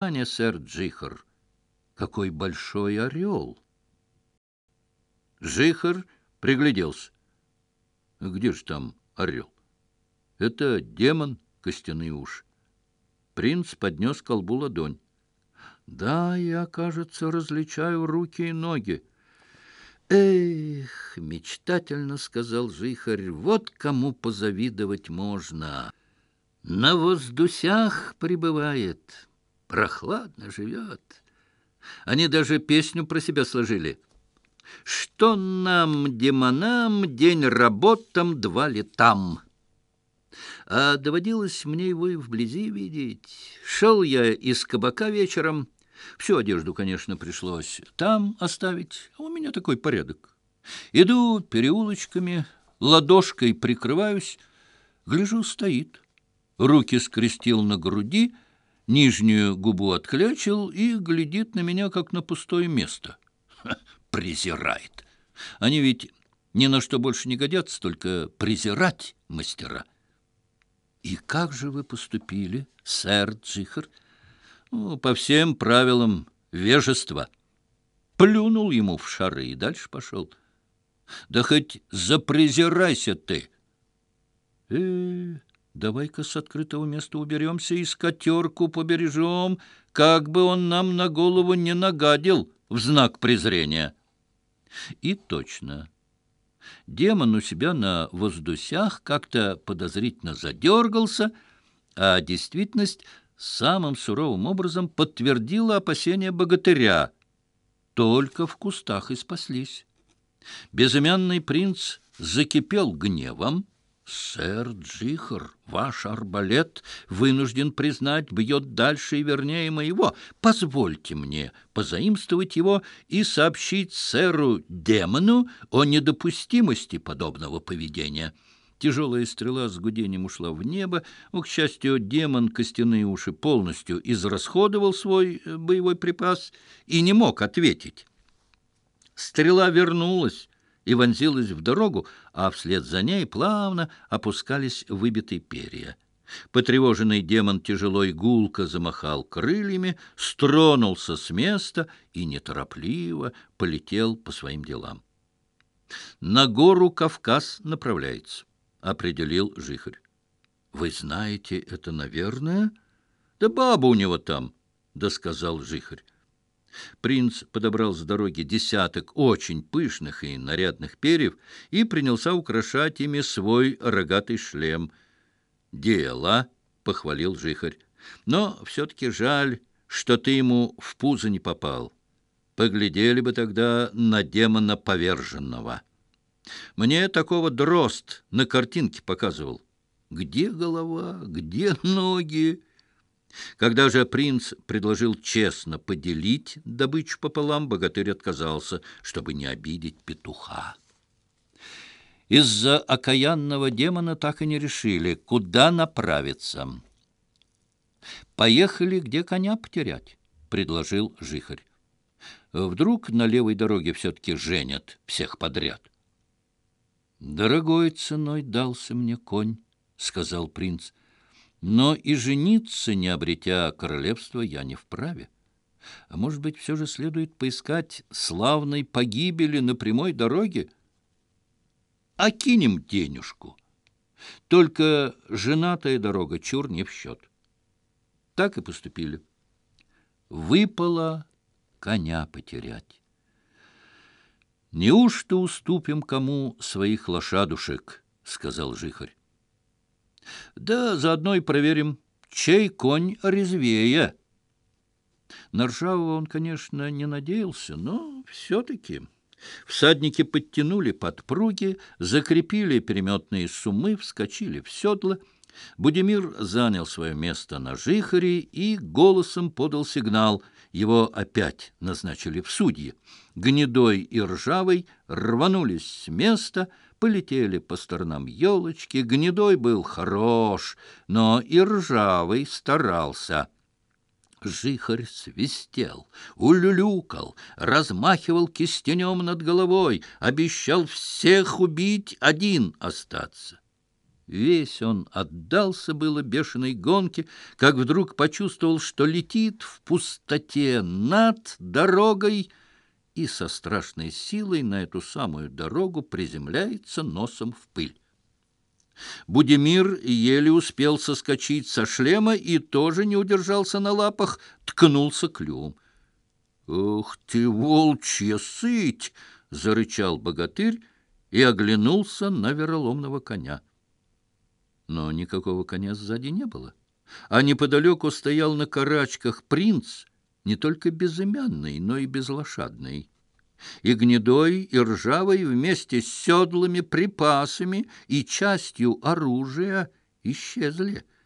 Аня, сэр Джихар, какой большой орел! Джихар пригляделся. Где же там орел? Это демон костяные уши. Принц поднес колбу ладонь. Да, я, кажется, различаю руки и ноги. Эх, мечтательно сказал Жихарь, вот кому позавидовать можно. На воздусях пребывает» прохладно живет. Они даже песню про себя сложили. «Что нам, демонам, день работам, два летам?» А доводилось мне его и вблизи видеть. Шел я из кабака вечером. Всю одежду, конечно, пришлось там оставить. А у меня такой порядок. Иду переулочками, ладошкой прикрываюсь. Гляжу, стоит. Руки скрестил на груди — нижнюю губу отклячил и глядит на меня, как на пустое место. Ха, презирает. Они ведь ни на что больше не годятся, только презирать мастера. И как же вы поступили, сэр Джихар? Ну, по всем правилам вежества. Плюнул ему в шары и дальше пошел. Да хоть запрезирайся ты. Э-э-э. Давай-ка с открытого места уберемся и скотерку побережем, как бы он нам на голову не нагадил в знак презрения. И точно. Демон у себя на воздусях как-то подозрительно задергался, а действительность самым суровым образом подтвердила опасения богатыря. Только в кустах и спаслись. Безымянный принц закипел гневом, «Сэр Джихар, ваш арбалет, вынужден признать, бьет дальше и вернее моего. Позвольте мне позаимствовать его и сообщить сэру-демону о недопустимости подобного поведения». Тяжелая стрела с гудением ушла в небо. Ну, к счастью, демон костяные уши полностью израсходовал свой э, боевой припас и не мог ответить. Стрела вернулась и вонзилась в дорогу, а вслед за ней плавно опускались выбитые перья. Потревоженный демон тяжело и гулко замахал крыльями, стронулся с места и неторопливо полетел по своим делам. «На гору Кавказ направляется», — определил Жихарь. «Вы знаете это, наверное?» «Да баба у него там», — досказал Жихарь. Принц подобрал с дороги десяток очень пышных и нарядных перьев и принялся украшать ими свой рогатый шлем. «Дело!» — похвалил жихарь. «Но все-таки жаль, что ты ему в пузо не попал. Поглядели бы тогда на демона поверженного. Мне такого дрозд на картинке показывал. Где голова, где ноги?» Когда же принц предложил честно поделить добычу пополам, богатырь отказался, чтобы не обидеть петуха. Из-за окаянного демона так и не решили, куда направиться. «Поехали, где коня потерять», — предложил жихарь. «Вдруг на левой дороге все-таки женят всех подряд?» «Дорогой ценой дался мне конь», — сказал принц, — но и жениться, не обретя королевство, я не вправе. А может быть, все же следует поискать славной погибели на прямой дороге? окинем денежку. Только женатая дорога чур не в счет. Так и поступили. Выпало коня потерять. Неужто уступим кому своих лошадушек, сказал жихарь. Да заодно и проверим, чей конь резвее. На ржавого он, конечно, не надеялся, но все-таки... Всадники подтянули подпруги, закрепили переметные сумы, вскочили в седла. Будимир занял свое место на жихаре и голосом подал сигнал. Его опять назначили в судьи. Гнедой и ржавый рванулись с места — Полетели по сторонам елочки, гнедой был хорош, но и ржавый старался. Жихарь свистел, улюлюкал, размахивал кистенем над головой, обещал всех убить, один остаться. Весь он отдался было бешеной гонке, как вдруг почувствовал, что летит в пустоте над дорогой, и со страшной силой на эту самую дорогу приземляется носом в пыль. Будимир еле успел соскочить со шлема и тоже не удержался на лапах, ткнулся клювом. «Ух ты, волчья сыть!» — зарычал богатырь и оглянулся на вероломного коня. Но никакого коня сзади не было, а неподалеку стоял на карачках принц не только безымянный, но и безлошадный, И гнедой, и ржавый вместе с седлами, припасами и частью оружия исчезли —